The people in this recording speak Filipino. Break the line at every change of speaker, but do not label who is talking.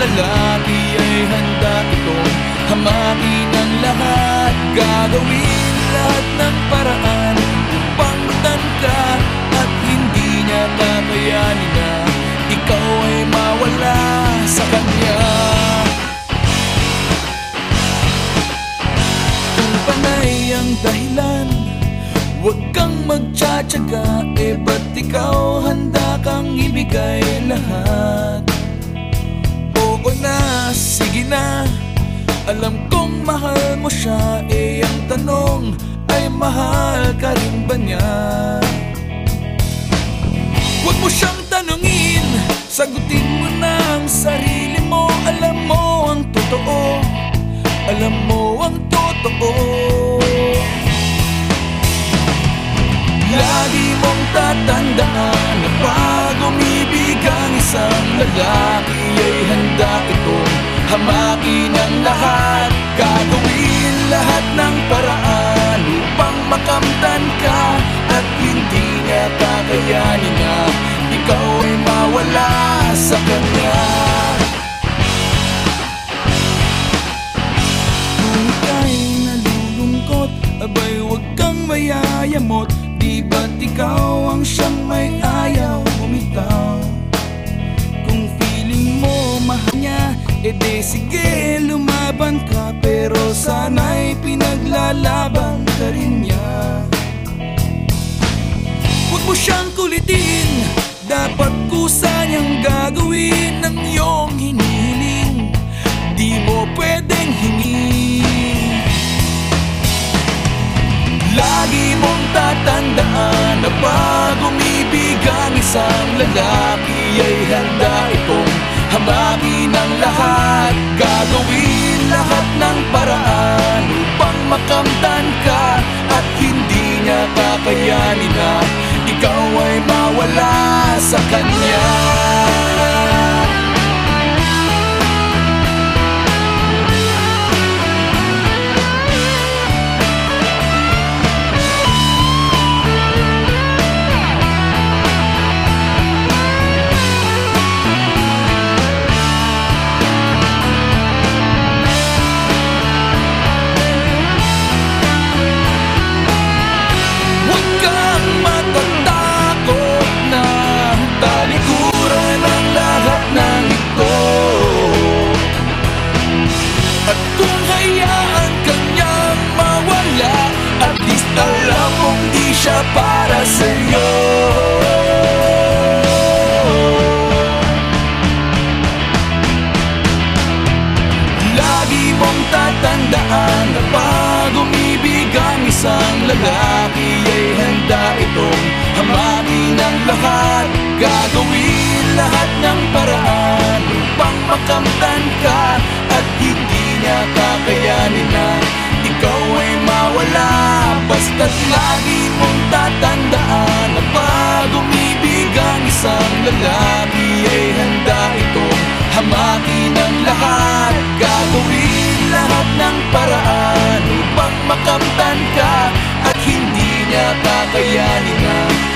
lalaki ay handa itong hamakin ang lahat Gagawin lahat ng paraan upang matangka At hindi niya kakayanin na ikaw ay mawala sa kanya Kung panay ang dahilan, huwag kang magtsatsaga E eh, ba't ikaw handa kang ibigay lahat? Oo na, sige na. Alam kong mahal mo siya Eh ang tanong ay mahal ka rin ba niya? Huwag mo siyang tanungin Sagutin mo na ang sarili mo. Alam mo ang totoo. Alam mo ang totoo. Lagi mong tatandaan Na pag umibig ang isang lalaki hamakin ang lahat Gagawin lahat ng paraan Upang makamtan ka At hindi niya kakayanin na Ikaw ay mawala sa kanya. Kung ika'y nalulungkot E de sige lumaban ka Pero sana'y pinaglalaban ka rin niya. Huwag mo siyang kulitin Dapat kusa niyang gagawin Ang iyong hinihiling Di mo pwedeng hingin. Lagi mong tatandaan Na pag umibig ang isang lalaki lahat. Gagawin lahat ng paraan Upang makamtan ka At hindi niya kakayanin na Ikaw ay mawala sa kanya siya para sa'yo. Lagi mong tatandaan na pag umibig ang isang lalaki ay handa itong hamakin ang lahat. Gagawin lahat ng paraan upang makamtan ka At hindi niya kakayanin na ikaw ay mawala Basta't lagi mong tatandaan na pag umibig ang isang lalaki ay handa itong hamakin ang lahat. Gagawin lahat ng paraan upang makamtan ka At hindi niya kakayanin